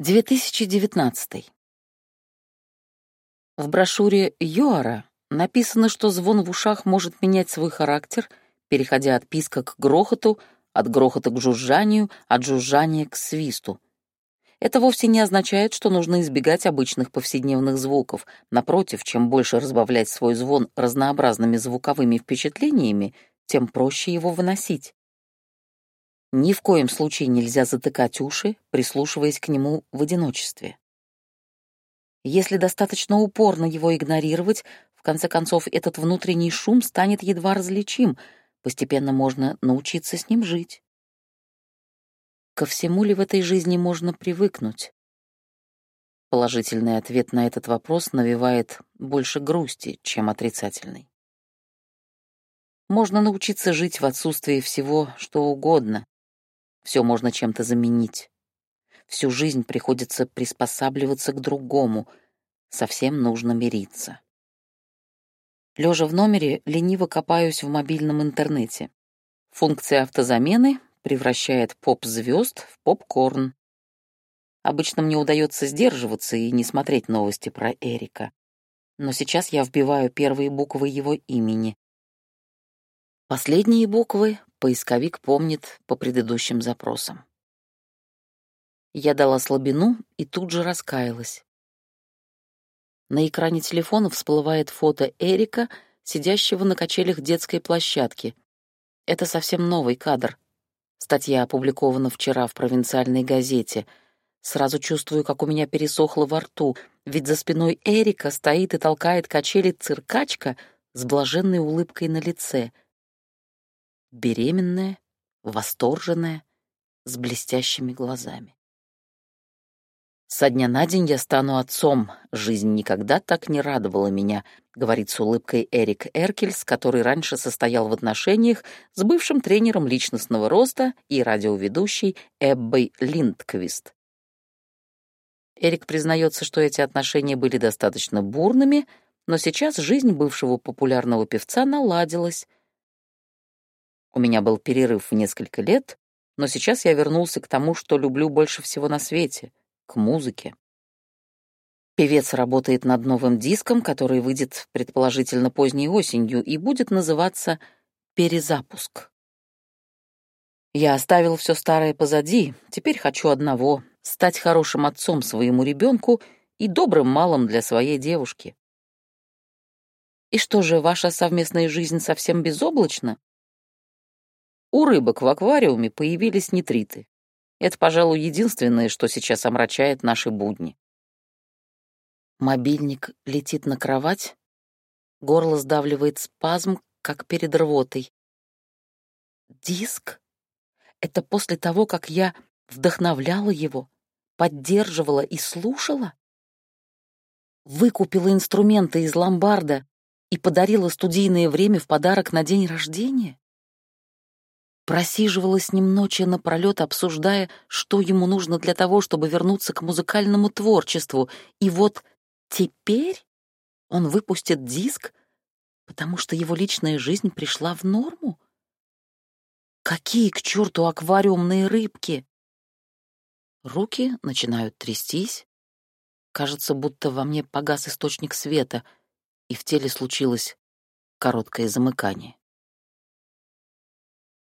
2019. В брошюре Йоара написано, что звон в ушах может менять свой характер, переходя от писка к грохоту, от грохота к жужжанию, от жужжания к свисту. Это вовсе не означает, что нужно избегать обычных повседневных звуков. Напротив, чем больше разбавлять свой звон разнообразными звуковыми впечатлениями, тем проще его выносить. Ни в коем случае нельзя затыкать уши, прислушиваясь к нему в одиночестве. Если достаточно упорно его игнорировать, в конце концов этот внутренний шум станет едва различим, постепенно можно научиться с ним жить. Ко всему ли в этой жизни можно привыкнуть? Положительный ответ на этот вопрос навевает больше грусти, чем отрицательный. Можно научиться жить в отсутствии всего, что угодно, все можно чем-то заменить. Всю жизнь приходится приспосабливаться к другому, совсем нужно мириться. Лежа в номере, лениво копаюсь в мобильном интернете. Функция автозамены превращает поп-звезд в попкорн. Обычно мне удается сдерживаться и не смотреть новости про Эрика. Но сейчас я вбиваю первые буквы его имени. Последние буквы поисковик помнит по предыдущим запросам. Я дала слабину и тут же раскаялась. На экране телефона всплывает фото Эрика, сидящего на качелях детской площадки. Это совсем новый кадр. Статья опубликована вчера в провинциальной газете. Сразу чувствую, как у меня пересохло во рту, ведь за спиной Эрика стоит и толкает качели циркачка с блаженной улыбкой на лице — беременная, восторженная, с блестящими глазами. «Со дня на день я стану отцом. Жизнь никогда так не радовала меня», — говорит с улыбкой Эрик Эркельс, который раньше состоял в отношениях с бывшим тренером личностного роста и радиоведущей Эббой Линдквист. Эрик признается, что эти отношения были достаточно бурными, но сейчас жизнь бывшего популярного певца наладилась, у меня был перерыв в несколько лет, но сейчас я вернулся к тому, что люблю больше всего на свете — к музыке. Певец работает над новым диском, который выйдет предположительно поздней осенью и будет называться «Перезапуск». Я оставил все старое позади, теперь хочу одного — стать хорошим отцом своему ребенку и добрым малым для своей девушки. И что же, ваша совместная жизнь совсем безоблачна? У рыбок в аквариуме появились нитриты. Это, пожалуй, единственное, что сейчас омрачает наши будни. Мобильник летит на кровать, горло сдавливает спазм, как перед рвотой. Диск? Это после того, как я вдохновляла его, поддерживала и слушала? Выкупила инструменты из ломбарда и подарила студийное время в подарок на день рождения? Просиживала с ним ночи напролет, обсуждая, что ему нужно для того, чтобы вернуться к музыкальному творчеству. И вот теперь он выпустит диск, потому что его личная жизнь пришла в норму? Какие к черту аквариумные рыбки? Руки начинают трястись. Кажется, будто во мне погас источник света, и в теле случилось короткое замыкание.